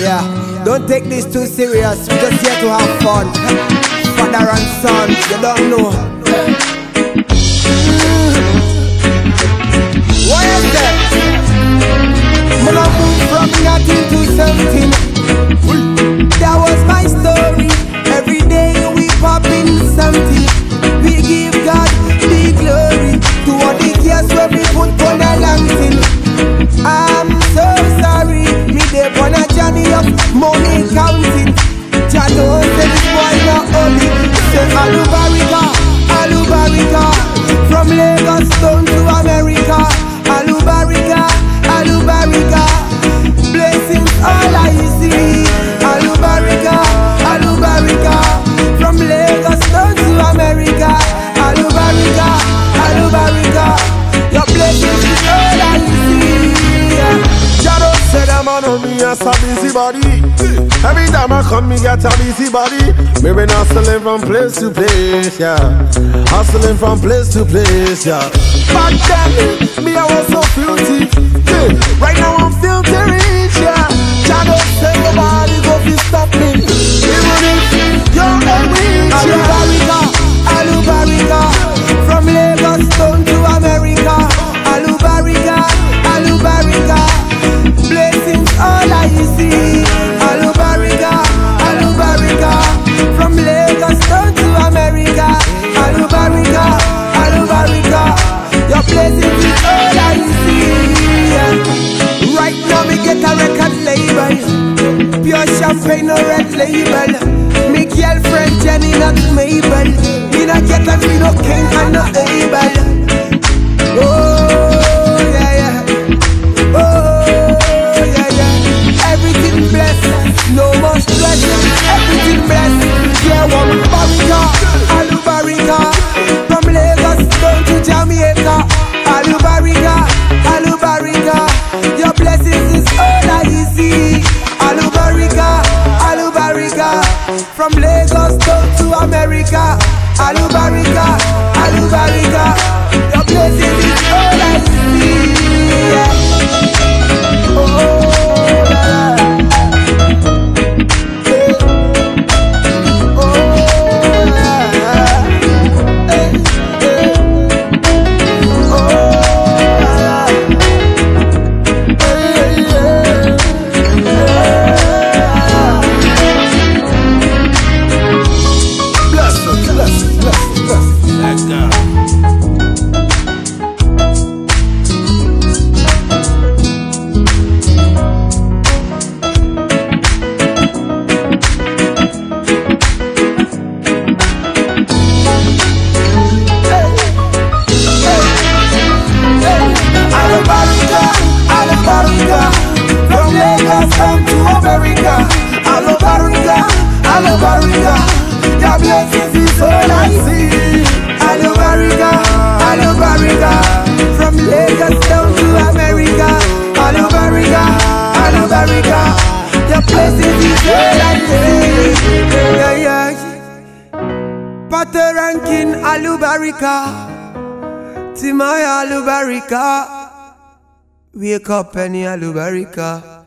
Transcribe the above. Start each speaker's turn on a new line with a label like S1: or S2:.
S1: Yeah, don't take this too serious. We just here to have fun. Father and son, you don't know. What is that? Man, I move from nothing to something. That was my story. Every day we popping something. We give God the glory to all the years when we put on a long thing.
S2: Said on me as a busy body. Every time I come, me get a busy body. Me been hustling from place to place, yeah. Hustling from place to place, yeah. Back then, me I was so filthy.
S1: Champagne no red label. Me girlfriend Jenny not Mabel. Me not get a me no king and no able. From Lagos to America. Alubarika, alubarika. Your blessings is down to America. Alubarika, Alubarika, your blessings is all I see. Alubarika, Alubarika, from Lagos down to America. Alubarika, Alubarika, your blessings is all I see. Yeah, yeah. Potter ranking Alubarika. Timaya Alubarika. Wake up, Penny Alubarika.